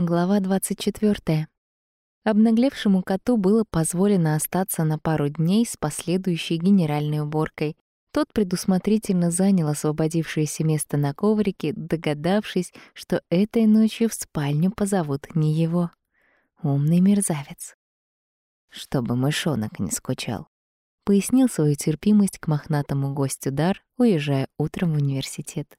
Глава 24. Обнаглевшему коту было позволено остаться на пару дней с последующей генеральной уборкой. Тот предусмотрительно занял освободившееся место на коврике, догадавшись, что этой ночью в спальню позовут не его. Умный мерзавец. Чтобы мышонок не скучал. Пояснил свою терпимость к мохнатому гостю Дар, уезжая утром в университет.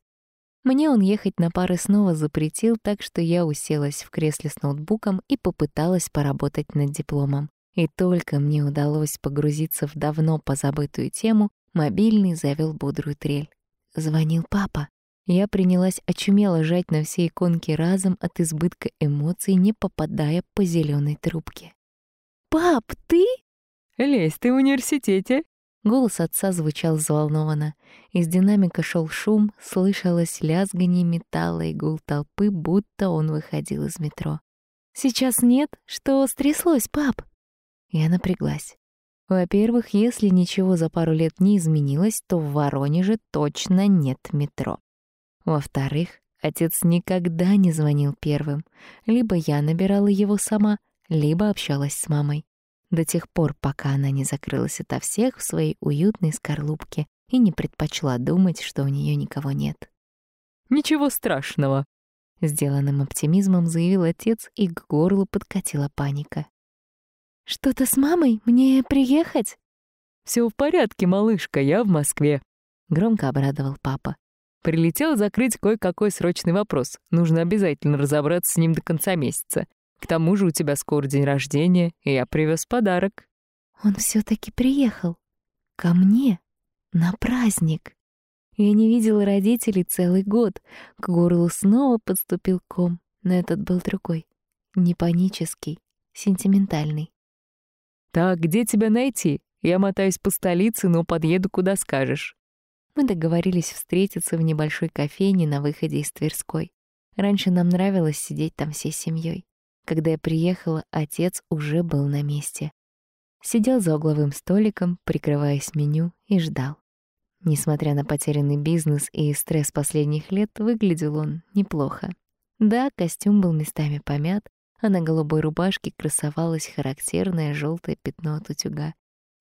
Мне он ехать на пары снова запретил, так что я уселась в кресле с ноутбуком и попыталась поработать над дипломом. И только мне удалось погрузиться в давно позабытую тему, мобильный завел бодрую трель. Звонил папа. Я принялась очумело жать на все иконки разом от избытка эмоций, не попадая по зеленой трубке. «Пап, ты?» «Лесь, ты в университете?» Голос отца звучал взволнованно. Из динамика шел шум, слышалось лязганье металла и гул толпы, будто он выходил из метро. «Сейчас нет? Что стряслось, пап?» Я напряглась. Во-первых, если ничего за пару лет не изменилось, то в Воронеже точно нет метро. Во-вторых, отец никогда не звонил первым. Либо я набирала его сама, либо общалась с мамой до тех пор, пока она не закрылась ото всех в своей уютной скорлупке и не предпочла думать, что у нее никого нет. «Ничего страшного», — сделанным оптимизмом заявил отец, и к горлу подкатила паника. «Что-то с мамой? Мне приехать?» Все в порядке, малышка, я в Москве», — громко обрадовал папа. «Прилетел закрыть кое-какой срочный вопрос. Нужно обязательно разобраться с ним до конца месяца. К тому же у тебя скоро день рождения, и я привез подарок». Он все таки приехал. Ко мне. На праздник. Я не видела родителей целый год. К горлу снова подступил ком, но этот был другой. Не панический, сентиментальный. «Так, где тебя найти? Я мотаюсь по столице, но подъеду, куда скажешь». Мы договорились встретиться в небольшой кофейне на выходе из Тверской. Раньше нам нравилось сидеть там всей семьей. Когда я приехала, отец уже был на месте. Сидел за угловым столиком, прикрываясь меню, и ждал. Несмотря на потерянный бизнес и стресс последних лет, выглядел он неплохо. Да, костюм был местами помят, а на голубой рубашке красовалось характерное желтое пятно от утюга,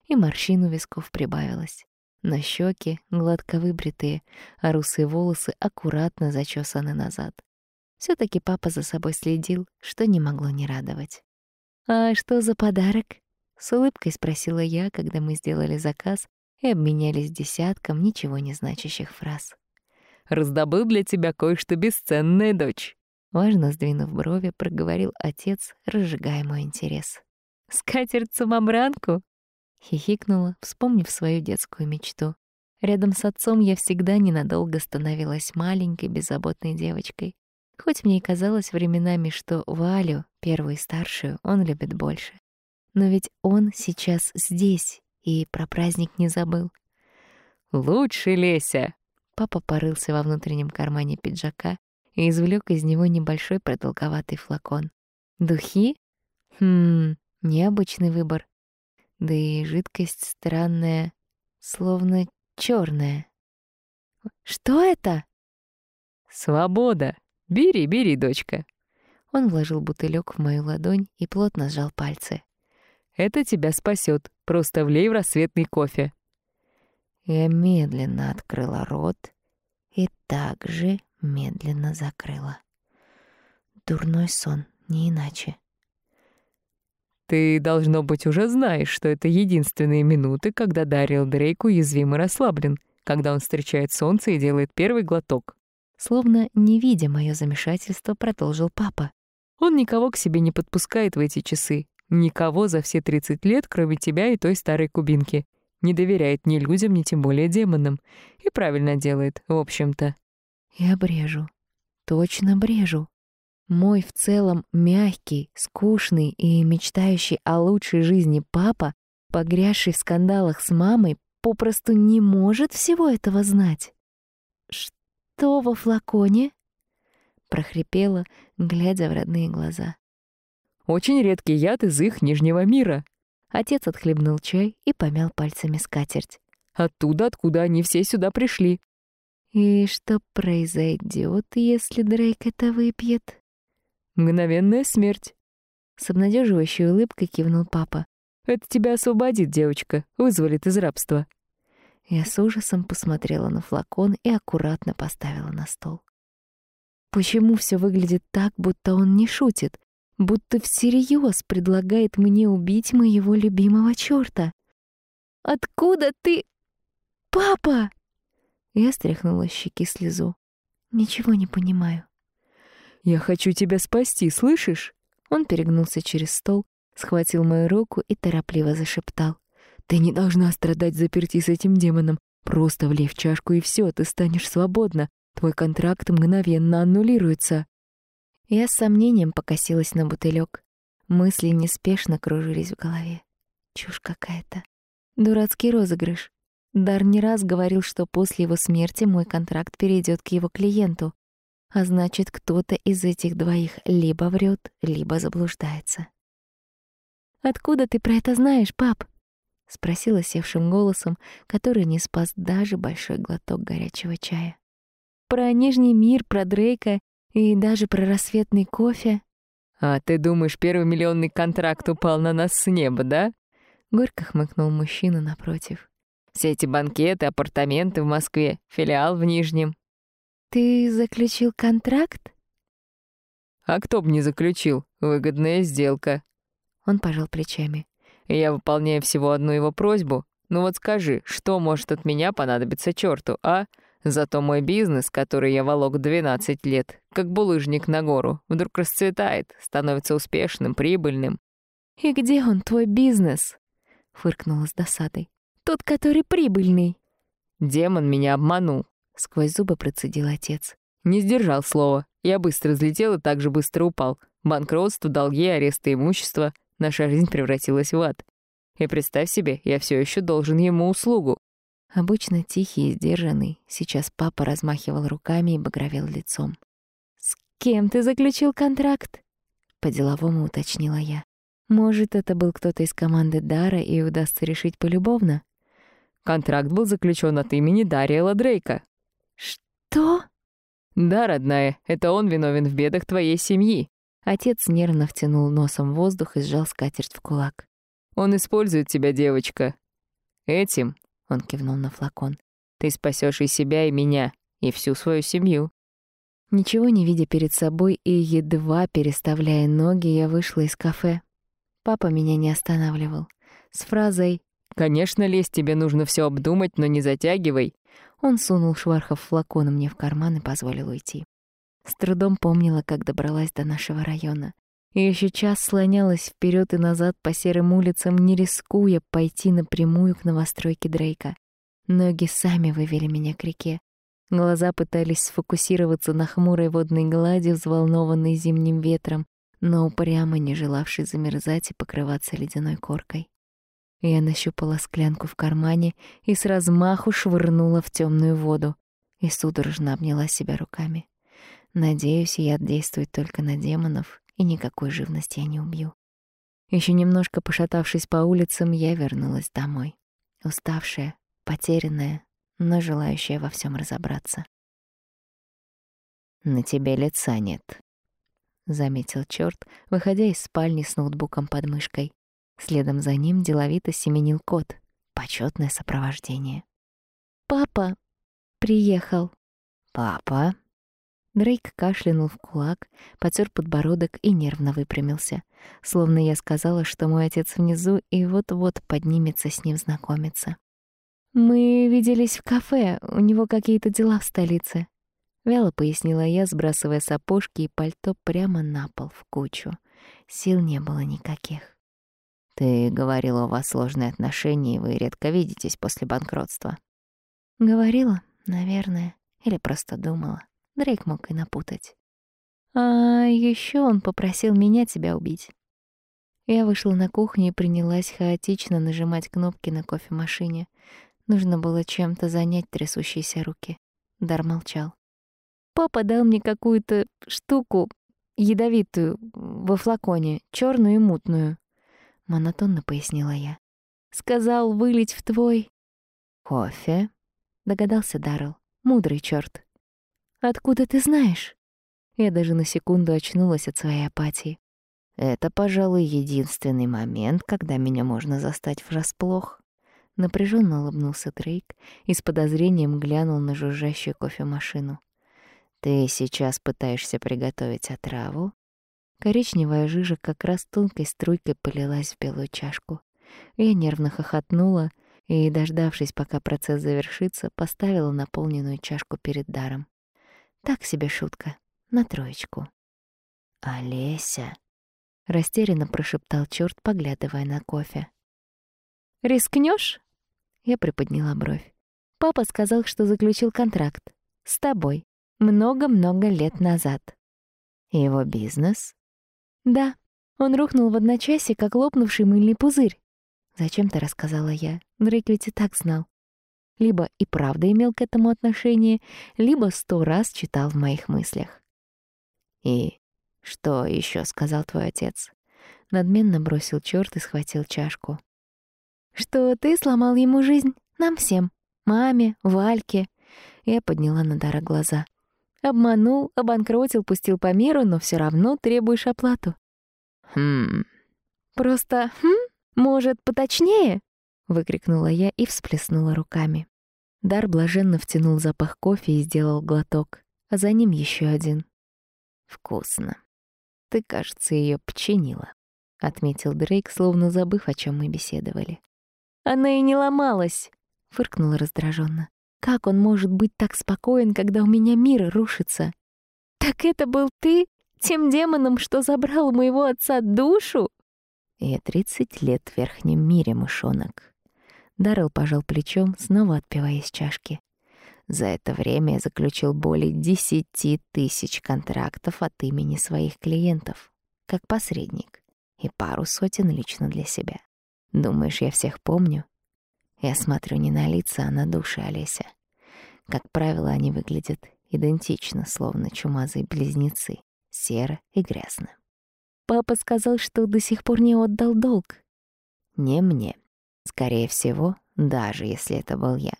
и морщин у висков прибавилось. На щеки гладко выбритые, а русые волосы аккуратно зачесаны назад все таки папа за собой следил, что не могло не радовать. «А что за подарок?» — с улыбкой спросила я, когда мы сделали заказ и обменялись десятком ничего не значащих фраз. «Раздобыл для тебя кое-что бесценное, дочь», — важно сдвинув брови, проговорил отец, разжигая мой интерес. «Скатерть-самобранку?» — хихикнула, вспомнив свою детскую мечту. Рядом с отцом я всегда ненадолго становилась маленькой, беззаботной девочкой. Хоть мне и казалось временами, что Валю, первую и старшую, он любит больше. Но ведь он сейчас здесь и про праздник не забыл. «Лучше, Леся!» Папа порылся во внутреннем кармане пиджака и извлек из него небольшой продолговатый флакон. «Духи? Хм, необычный выбор. Да и жидкость странная, словно черная. «Что это?» «Свобода!» «Бери, бери, дочка». Он вложил бутылек в мою ладонь и плотно сжал пальцы. «Это тебя спасет. Просто влей в рассветный кофе». Я медленно открыла рот и также медленно закрыла. Дурной сон, не иначе. Ты, должно быть, уже знаешь, что это единственные минуты, когда Дарил Дрейк уязвим и расслаблен, когда он встречает солнце и делает первый глоток. Словно не видя моё замешательство, продолжил папа. Он никого к себе не подпускает в эти часы. Никого за все 30 лет, кроме тебя и той старой кубинки. Не доверяет ни людям, ни тем более демонам. И правильно делает, в общем-то. Я брежу. Точно брежу. Мой в целом мягкий, скучный и мечтающий о лучшей жизни папа, погрязший в скандалах с мамой, попросту не может всего этого знать что во флаконе?» — прохрипела, глядя в родные глаза. «Очень редкий яд из их нижнего мира». Отец отхлебнул чай и помял пальцами скатерть. «Оттуда, откуда они все сюда пришли». «И что произойдет, если Дрейк это выпьет?» Мгновенная смерть. С обнадеживающей улыбкой кивнул папа. Это тебя освободит, девочка, вызволит из рабства. Я с ужасом посмотрела на флакон и аккуратно поставила на стол. Почему все выглядит так, будто он не шутит? Будто всерьез предлагает мне убить моего любимого чёрта? Откуда ты... Папа! Я стряхнула с щеки слезу. Ничего не понимаю. Я хочу тебя спасти, слышишь? Он перегнулся через стол, схватил мою руку и торопливо зашептал. Ты не должна страдать заперти с этим демоном. Просто влей в чашку, и все, ты станешь свободна. Твой контракт мгновенно аннулируется. Я с сомнением покосилась на бутылек. Мысли неспешно кружились в голове. Чушь какая-то. Дурацкий розыгрыш. Дар не раз говорил, что после его смерти мой контракт перейдет к его клиенту. А значит, кто-то из этих двоих либо врет, либо заблуждается. «Откуда ты про это знаешь, пап?» — спросила севшим голосом, который не спас даже большой глоток горячего чая. «Про Нижний мир, про Дрейка и даже про рассветный кофе». «А ты думаешь, первый миллионный контракт упал на нас с неба, да?» Горько хмыкнул мужчина напротив. «Все эти банкеты, апартаменты в Москве, филиал в Нижнем». «Ты заключил контракт?» «А кто бы не заключил? Выгодная сделка». Он пожал плечами. Я выполняю всего одну его просьбу. Ну вот скажи, что может от меня понадобиться черту, а? Зато мой бизнес, который я волок 12 лет, как булыжник на гору, вдруг расцветает, становится успешным, прибыльным. «И где он, твой бизнес?» — фыркнула с досадой. «Тот, который прибыльный». «Демон меня обманул», — сквозь зубы процедил отец. Не сдержал слова. Я быстро взлетел и так же быстро упал. Банкротство, долги, аресты имущества. Наша жизнь превратилась в ад. И представь себе, я все еще должен ему услугу. Обычно тихий и сдержанный, сейчас папа размахивал руками и багровел лицом. «С кем ты заключил контракт?» По-деловому уточнила я. «Может, это был кто-то из команды Дара и удастся решить полюбовно?» Контракт был заключен от имени Дариэла Дрейка. «Что?» «Да, родная, это он виновен в бедах твоей семьи. Отец нервно втянул носом воздух и сжал скатерть в кулак. «Он использует тебя, девочка. Этим, — он кивнул на флакон, — ты спасешь и себя, и меня, и всю свою семью». Ничего не видя перед собой и едва переставляя ноги, я вышла из кафе. Папа меня не останавливал. С фразой «Конечно, лезть тебе нужно все обдумать, но не затягивай». Он сунул швархов флакон мне в карман и позволил уйти. С трудом помнила, как добралась до нашего района. И еще час слонялась вперед и назад по серым улицам, не рискуя пойти напрямую к новостройке Дрейка. Ноги сами вывели меня к реке. Глаза пытались сфокусироваться на хмурой водной глади, взволнованной зимним ветром, но упрямо не желавшей замерзать и покрываться ледяной коркой. Я нащупала склянку в кармане и с размаху швырнула в темную воду и судорожно обняла себя руками. Надеюсь, яд действует только на демонов, и никакой живности я не убью. Еще немножко пошатавшись по улицам, я вернулась домой. Уставшая, потерянная, но желающая во всем разобраться. «На тебе лица нет», — заметил чёрт, выходя из спальни с ноутбуком под мышкой. Следом за ним деловито семенил кот. Почётное сопровождение. «Папа приехал». «Папа?» Дрейк кашлянул в кулак, потер подбородок и нервно выпрямился, словно я сказала, что мой отец внизу и вот-вот поднимется с ним знакомиться. «Мы виделись в кафе, у него какие-то дела в столице», — вяло пояснила я, сбрасывая сапожки и пальто прямо на пол в кучу. Сил не было никаких. «Ты говорила, у вас сложные отношения, и вы редко видитесь после банкротства». «Говорила, наверное, или просто думала. Дрейк мог и напутать. А еще он попросил меня тебя убить. Я вышла на кухню и принялась хаотично нажимать кнопки на кофемашине. Нужно было чем-то занять трясущиеся руки. Дар молчал. Папа дал мне какую-то штуку ядовитую во флаконе, черную и мутную. Монотонно пояснила я. Сказал вылить в твой... Кофе? Догадался Даррелл. Мудрый черт. «Откуда ты знаешь?» Я даже на секунду очнулась от своей апатии. Это, пожалуй, единственный момент, когда меня можно застать врасплох. Напряженно улыбнулся Дрейк и с подозрением глянул на жужжащую кофемашину. Ты сейчас пытаешься приготовить отраву? Коричневая жижа как раз тонкой струйкой полилась в белую чашку. Я нервно хохотнула и, дождавшись, пока процесс завершится, поставила наполненную чашку перед даром. Так себе шутка, на троечку. «Олеся!» — растерянно прошептал чёрт, поглядывая на кофе. «Рискнёшь?» — я приподняла бровь. «Папа сказал, что заключил контракт. С тобой. Много-много лет назад». «Его бизнес?» Да, он рухнул в одночасье, как лопнувший мыльный пузырь. Зачем-то рассказала я. Дрейк ведь и так знал. Либо и правда имел к этому отношение, либо сто раз читал в моих мыслях. «И что еще сказал твой отец?» Надменно бросил черт и схватил чашку. «Что ты сломал ему жизнь, нам всем. Маме, Вальке». Я подняла на Дара глаза. Обманул, обанкротил, пустил по миру, но все равно требуешь оплату. Хм. Просто хм? Может, поточнее? выкрикнула я и всплеснула руками. Дар блаженно втянул запах кофе и сделал глоток, а за ним еще один. Вкусно. Ты, кажется, ее починила, отметил Дрейк, словно забыв, о чем мы беседовали. Она и не ломалась, фыркнула раздраженно. Как он может быть так спокоен, когда у меня мир рушится? Так это был ты, тем демоном, что забрал у моего отца душу? Я тридцать лет в верхнем мире, мышонок. Даррелл пожал плечом, снова отпивая из чашки. За это время я заключил более десяти тысяч контрактов от имени своих клиентов, как посредник, и пару сотен лично для себя. Думаешь, я всех помню? Я смотрю не на лица, а на души Олеся. Как правило, они выглядят идентично, словно чумазые близнецы, серо и грязно. Папа сказал, что до сих пор не отдал долг. Не мне. Скорее всего, даже если это был я,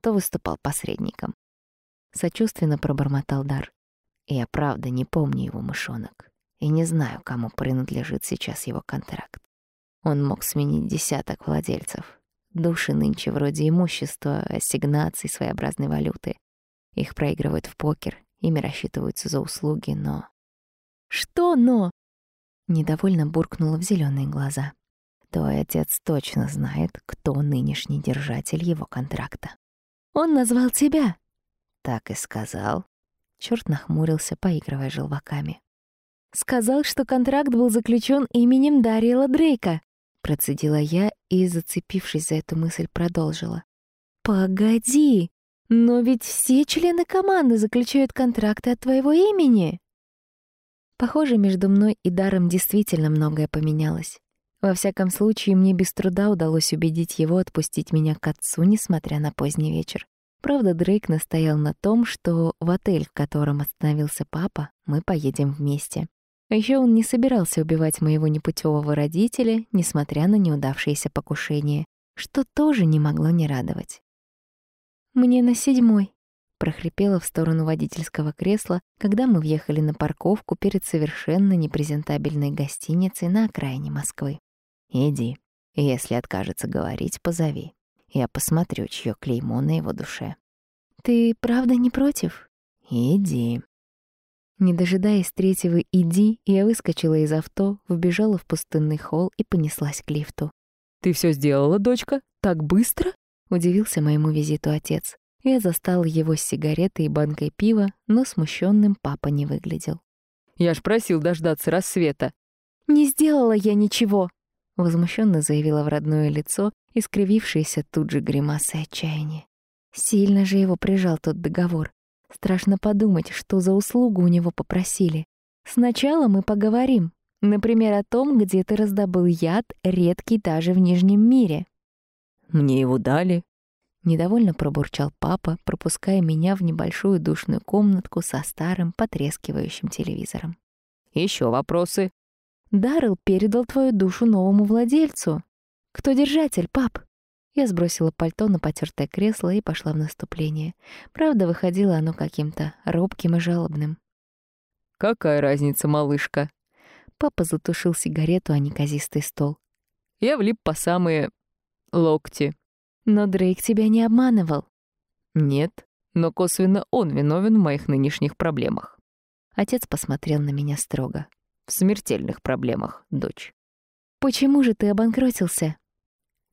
то выступал посредником. Сочувственно пробормотал Дар. Я правда не помню его мышонок и не знаю, кому принадлежит сейчас его контракт. Он мог сменить десяток владельцев, Души нынче вроде имущества, ассигнаций, своеобразной валюты. Их проигрывают в покер, ими рассчитываются за услуги, но... «Что «но»?» Недовольно буркнула в зеленые глаза. Твой отец точно знает, кто нынешний держатель его контракта. «Он назвал тебя!» Так и сказал. Черт нахмурился, поигрывая желваками. «Сказал, что контракт был заключен именем Дариэла Дрейка. Процедила я и, зацепившись за эту мысль, продолжила. «Погоди, но ведь все члены команды заключают контракты от твоего имени!» Похоже, между мной и Даром действительно многое поменялось. Во всяком случае, мне без труда удалось убедить его отпустить меня к отцу, несмотря на поздний вечер. Правда, Дрейк настоял на том, что в отель, в котором остановился папа, мы поедем вместе. А ещё он не собирался убивать моего непутевого родителя, несмотря на неудавшееся покушение, что тоже не могло не радовать. «Мне на седьмой», — прохрипела в сторону водительского кресла, когда мы въехали на парковку перед совершенно непрезентабельной гостиницей на окраине Москвы. «Иди. Если откажется говорить, позови. Я посмотрю, чье клеймо на его душе». «Ты правда не против?» «Иди», не дожидаясь третьего «иди», я выскочила из авто, вбежала в пустынный холл и понеслась к лифту. «Ты все сделала, дочка? Так быстро?» — удивился моему визиту отец. Я застала его с сигаретой и банкой пива, но смущенным папа не выглядел. «Я ж просил дождаться рассвета». «Не сделала я ничего», — возмущенно заявила в родное лицо, искривившееся тут же гримасой отчаяния. Сильно же его прижал тот договор. Страшно подумать, что за услугу у него попросили. Сначала мы поговорим, например, о том, где ты раздобыл яд, редкий даже в Нижнем мире. Мне его дали. Недовольно пробурчал папа, пропуская меня в небольшую душную комнатку со старым потрескивающим телевизором. Еще вопросы? Даррелл передал твою душу новому владельцу. Кто держатель, пап? Я сбросила пальто на потертое кресло и пошла в наступление. Правда, выходило оно каким-то робким и жалобным. Какая разница, малышка? Папа затушил сигарету о неказистый стол. Я влип по самые локти. Но Дрейк тебя не обманывал. Нет, но косвенно он виновен в моих нынешних проблемах. Отец посмотрел на меня строго. В смертельных проблемах, дочь. Почему же ты обанкротился?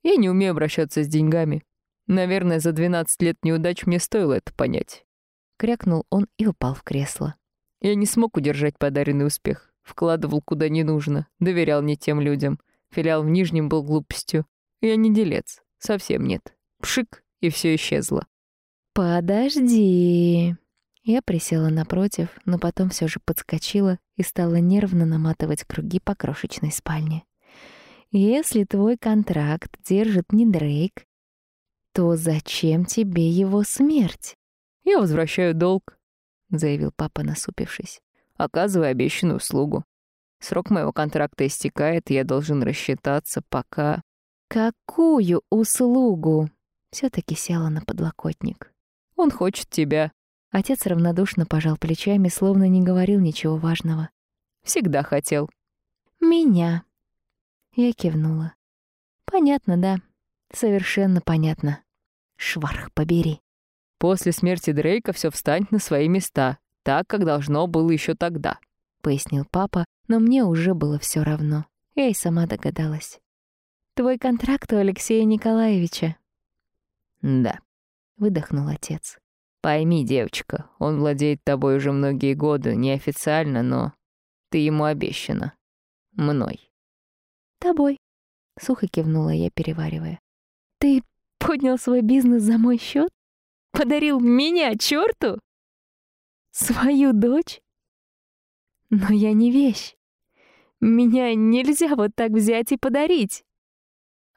Я не умею обращаться с деньгами. Наверное, за 12 лет неудач мне стоило это понять. Крякнул он и упал в кресло. Я не смог удержать подаренный успех. Вкладывал куда не нужно, доверял не тем людям. Филиал в Нижнем был глупостью. Я не делец, совсем нет. Пшик, и все исчезло. «Подожди». Я присела напротив, но потом все же подскочила и стала нервно наматывать круги по крошечной спальне. «Если твой контракт держит не Дрейк, то зачем тебе его смерть?» «Я возвращаю долг», — заявил папа, насупившись. «Оказывай обещанную услугу. Срок моего контракта истекает, и я должен рассчитаться, пока...» «Какую услугу?» все таки села на подлокотник. «Он хочет тебя». Отец равнодушно пожал плечами, словно не говорил ничего важного. «Всегда хотел». «Меня». Я кивнула. «Понятно, да. Совершенно понятно. Шварх побери». «После смерти Дрейка все встанет на свои места, так, как должно было еще тогда», — пояснил папа, но мне уже было все равно. Я и сама догадалась. «Твой контракт у Алексея Николаевича». «Да», — выдохнул отец. «Пойми, девочка, он владеет тобой уже многие годы, неофициально, но ты ему обещана. Мной». «Тобой», — сухо кивнула я, переваривая. «Ты поднял свой бизнес за мой счет? Подарил меня черту? Свою дочь? Но я не вещь. Меня нельзя вот так взять и подарить.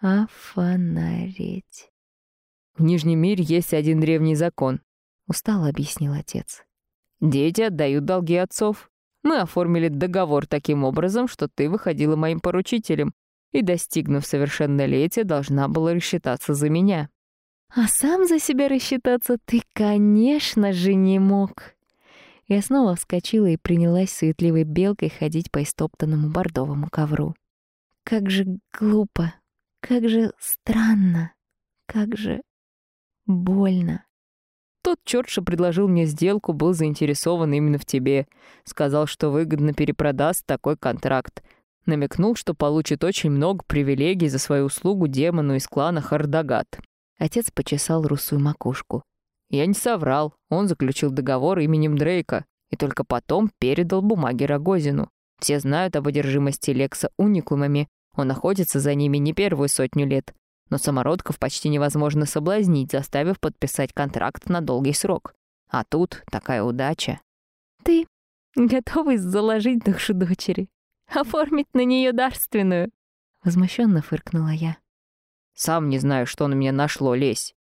А. В Нижнем мире есть один древний закон, устало объяснил отец. Дети отдают долги отцов. Мы оформили договор таким образом, что ты выходила моим поручителем и, достигнув совершеннолетия, должна была рассчитаться за меня. А сам за себя рассчитаться ты, конечно же, не мог. Я снова вскочила и принялась суетливой белкой ходить по истоптанному бордовому ковру. Как же глупо, как же странно, как же больно. Тот черт, что предложил мне сделку, был заинтересован именно в тебе. Сказал, что выгодно перепродаст такой контракт. Намекнул, что получит очень много привилегий за свою услугу демону из клана Хардагат. Отец почесал русую макушку. Я не соврал. Он заключил договор именем Дрейка и только потом передал бумаги Рогозину. Все знают об одержимости Лекса уникумами. Он охотится за ними не первую сотню лет но самородков почти невозможно соблазнить, заставив подписать контракт на долгий срок. А тут такая удача. Ты готовый заложить душу дочери, оформить на нее дарственную? Возмущенно фыркнула я. Сам не знаю, что на меня нашло, лезь.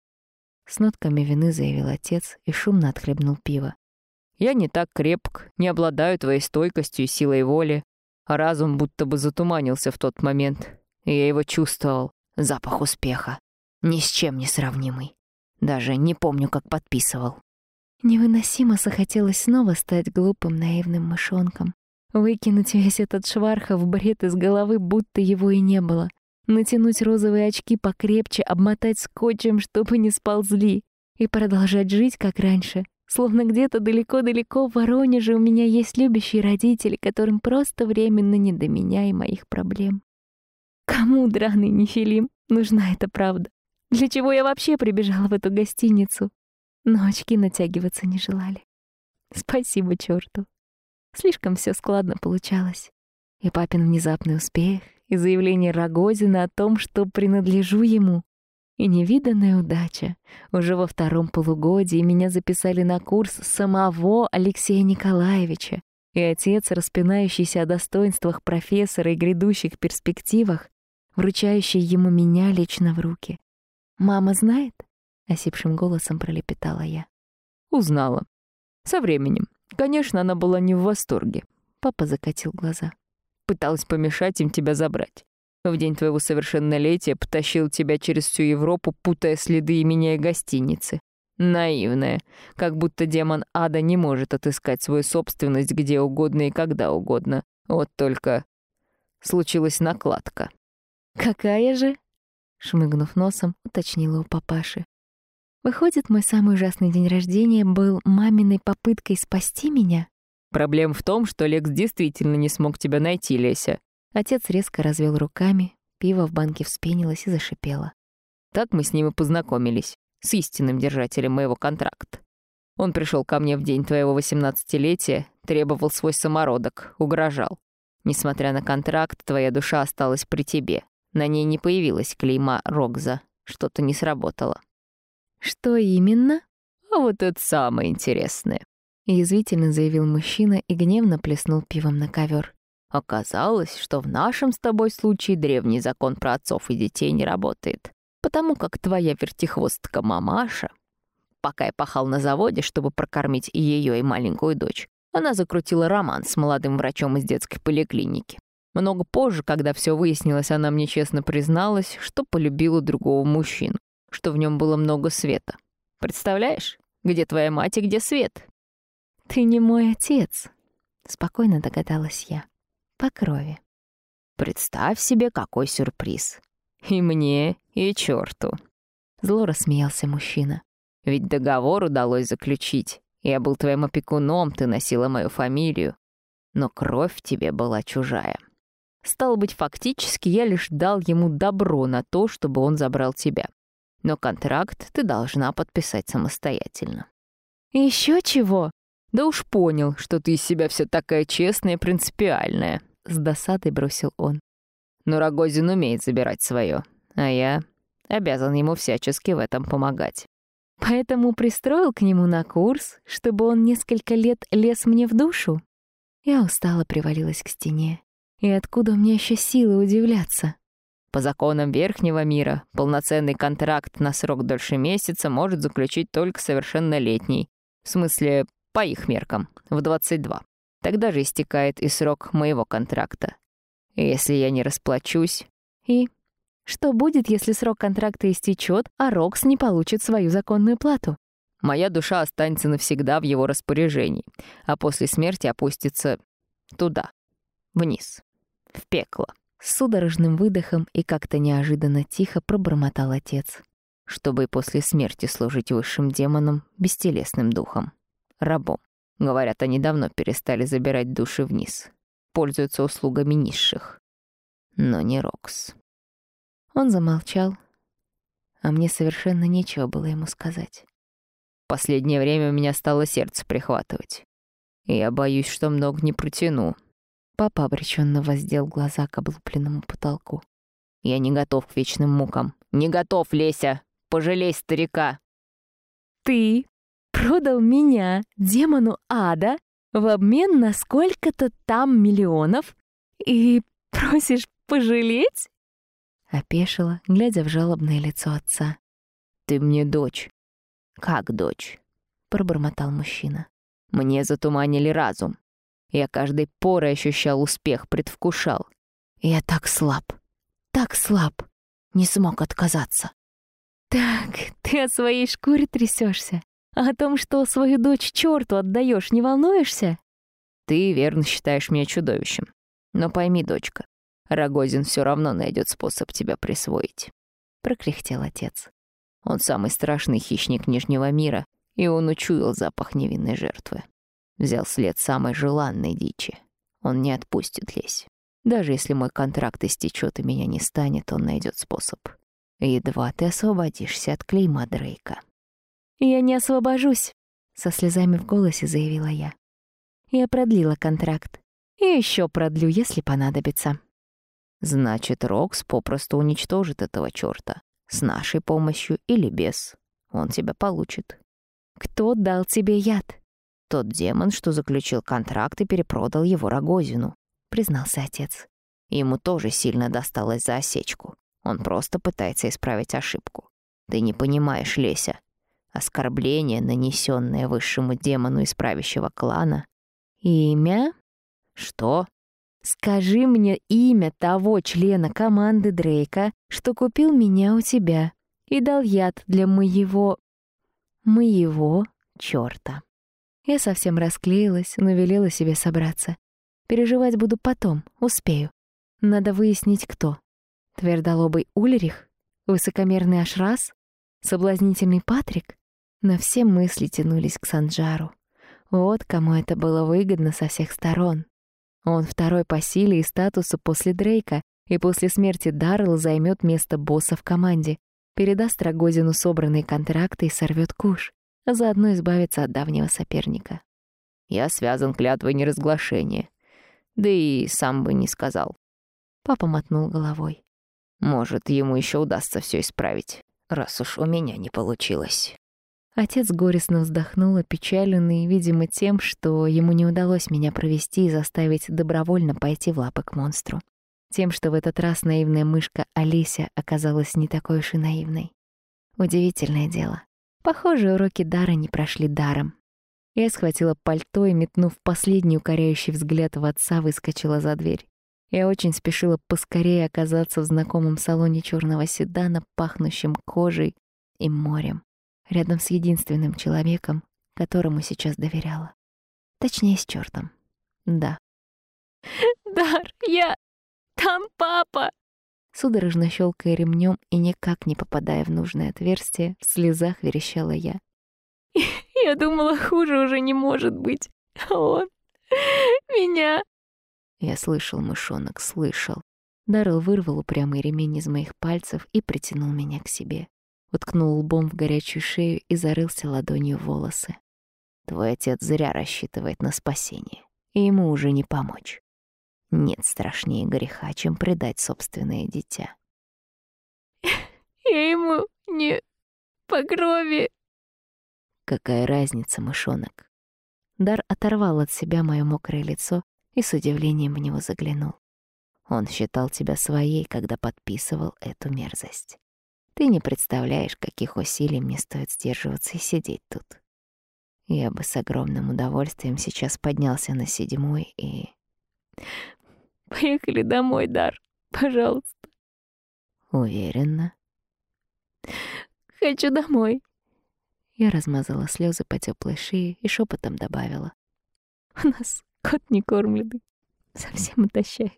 С нотками вины заявил отец и шумно отхлебнул пиво. Я не так крепк, не обладаю твоей стойкостью и силой воли, а разум будто бы затуманился в тот момент, и я его чувствовал. Запах успеха. Ни с чем не сравнимый. Даже не помню, как подписывал. Невыносимо захотелось снова стать глупым, наивным мышонком. Выкинуть весь этот швархов бред из головы, будто его и не было. Натянуть розовые очки покрепче, обмотать скотчем, чтобы не сползли. И продолжать жить, как раньше. Словно где-то далеко-далеко в Воронеже у меня есть любящие родители, которым просто временно не до меня и моих проблем. Кому, драный нефилим, нужна эта правда? Для чего я вообще прибежала в эту гостиницу? Но очки натягиваться не желали. Спасибо черту. Слишком все складно получалось. И папин внезапный успех, и заявление Рогозина о том, что принадлежу ему, и невиданная удача. Уже во втором полугодии меня записали на курс самого Алексея Николаевича, и отец, распинающийся о достоинствах профессора и грядущих перспективах, вручающий ему меня лично в руки. «Мама знает?» — осипшим голосом пролепетала я. «Узнала. Со временем. Конечно, она была не в восторге». Папа закатил глаза. «Пыталась помешать им тебя забрать. В день твоего совершеннолетия потащил тебя через всю Европу, путая следы и меняя гостиницы. Наивная. Как будто демон ада не может отыскать свою собственность где угодно и когда угодно. Вот только случилась накладка. «Какая же?» — шмыгнув носом, уточнила у папаши. «Выходит, мой самый ужасный день рождения был маминой попыткой спасти меня?» «Проблема в том, что Лекс действительно не смог тебя найти, Леся». Отец резко развел руками, пиво в банке вспенилось и зашипело. Так мы с ним и познакомились, с истинным держателем моего контракта. Он пришел ко мне в день твоего восемнадцатилетия, требовал свой самородок, угрожал. Несмотря на контракт, твоя душа осталась при тебе. На ней не появилась клейма Рокза. Что-то не сработало. «Что именно?» «А вот это самое интересное», — язвительно заявил мужчина и гневно плеснул пивом на ковер. «Оказалось, что в нашем с тобой случае древний закон про отцов и детей не работает потому как твоя вертихвостка мамаша, пока я пахал на заводе, чтобы прокормить и ее, и маленькую дочь, она закрутила роман с молодым врачом из детской поликлиники. Много позже, когда все выяснилось, она мне честно призналась, что полюбила другого мужчину, что в нем было много света. Представляешь, где твоя мать и где свет? Ты не мой отец, спокойно догадалась я. По крови. Представь себе, какой сюрприз. И мне, и черту. Зло рассмеялся мужчина. Ведь договор удалось заключить. Я был твоим опекуном, ты носила мою фамилию. Но кровь тебе была чужая. Стало быть, фактически я лишь дал ему добро на то, чтобы он забрал тебя. Но контракт ты должна подписать самостоятельно. Еще чего? Да уж понял, что ты из себя вся такая честная и принципиальная. С досадой бросил он. Но Рогозин умеет забирать свое, а я обязан ему всячески в этом помогать. Поэтому пристроил к нему на курс, чтобы он несколько лет лез мне в душу? Я устало привалилась к стене. И откуда меня еще силы удивляться? По законам Верхнего мира полноценный контракт на срок дольше месяца может заключить только совершеннолетний. В смысле, по их меркам, в 22. Тогда же истекает и срок моего контракта. Если я не расплачусь... И что будет, если срок контракта истечет, а Рокс не получит свою законную плату? Моя душа останется навсегда в его распоряжении, а после смерти опустится туда, вниз, в пекло. С судорожным выдохом и как-то неожиданно тихо пробормотал отец. Чтобы после смерти служить высшим демонам, бестелесным духом, рабом. Говорят, они давно перестали забирать души вниз пользуются услугами низших. Но не Рокс. Он замолчал, а мне совершенно нечего было ему сказать. Последнее время у меня стало сердце прихватывать. Я боюсь, что много не протяну. Папа обреченно воздел глаза к облупленному потолку. Я не готов к вечным мукам. Не готов, Леся! Пожалей старика! Ты продал меня, демону ада, в обмен на сколько-то там миллионов и просишь пожалеть?» Опешила, глядя в жалобное лицо отца. «Ты мне дочь». «Как дочь?» — пробормотал мужчина. «Мне затуманили разум. Я каждой порой ощущал успех, предвкушал. Я так слаб, так слаб, не смог отказаться». «Так, ты о своей шкуре трясешься. А о том, что свою дочь черту отдаешь, не волнуешься? Ты верно считаешь меня чудовищем. Но пойми, дочка, Рогозин все равно найдет способ тебя присвоить. Прокряхтел отец. Он самый страшный хищник Нижнего мира, и он учуял запах невинной жертвы. Взял след самой желанной дичи. Он не отпустит лезь. Даже если мой контракт истечет и меня не станет, он найдет способ. Едва ты освободишься от клейма Дрейка. «Я не освобожусь», — со слезами в голосе заявила я. Я продлила контракт. И еще продлю, если понадобится. Значит, Рокс попросту уничтожит этого чёрта. С нашей помощью или без. Он тебя получит. Кто дал тебе яд? Тот демон, что заключил контракт и перепродал его Рогозину, признался отец. Ему тоже сильно досталось за осечку. Он просто пытается исправить ошибку. Ты не понимаешь, Леся. Оскорбление, нанесенное высшему демону из клана. Имя? Что? Скажи мне имя того члена команды Дрейка, что купил меня у тебя и дал яд для моего... Моего чёрта. Я совсем расклеилась, но велела себе собраться. Переживать буду потом, успею. Надо выяснить, кто. Твердолобый Ульрих? Высокомерный Ашрас? Соблазнительный Патрик? Но все мысли тянулись к Санджару. Вот кому это было выгодно со всех сторон. Он второй по силе и статусу после Дрейка, и после смерти Даррелл займет место босса в команде, передаст Рогозину собранные контракты и сорвет куш, а заодно избавится от давнего соперника. Я связан клятвой неразглашения. Да и сам бы не сказал. Папа мотнул головой. Может, ему еще удастся все исправить, раз уж у меня не получилось. Отец горестно вздохнул, опечаленный, видимо, тем, что ему не удалось меня провести и заставить добровольно пойти в лапы к монстру. Тем, что в этот раз наивная мышка Алися оказалась не такой уж и наивной. Удивительное дело. Похоже, уроки дара не прошли даром. Я схватила пальто и, метнув последний укоряющий взгляд в отца, выскочила за дверь. Я очень спешила поскорее оказаться в знакомом салоне черного седана, пахнущем кожей и морем рядом с единственным человеком, которому сейчас доверяла. Точнее, с чертом. Да. «Дар, я... Там папа!» Судорожно щелкая ремнем и никак не попадая в нужное отверстие, в слезах верещала я. «Я думала, хуже уже не может быть. А он... Меня...» Я слышал, мышонок, слышал. Даррелл вырвал упрямый ремень из моих пальцев и притянул меня к себе уткнул лбом в горячую шею и зарылся ладонью в волосы. Твой отец зря рассчитывает на спасение, и ему уже не помочь. Нет страшнее греха, чем предать собственное дитя. Я ему не по крови. Какая разница, мышонок? Дар оторвал от себя моё мокрое лицо и с удивлением в него заглянул. Он считал тебя своей, когда подписывал эту мерзость. Ты не представляешь, каких усилий мне стоит сдерживаться и сидеть тут. Я бы с огромным удовольствием сейчас поднялся на седьмой и... Поехали домой, Дар, пожалуйста. Уверена? Хочу домой. Я размазала слезы по теплой шее и шепотом добавила. У нас кот не кормленный, совсем утощает.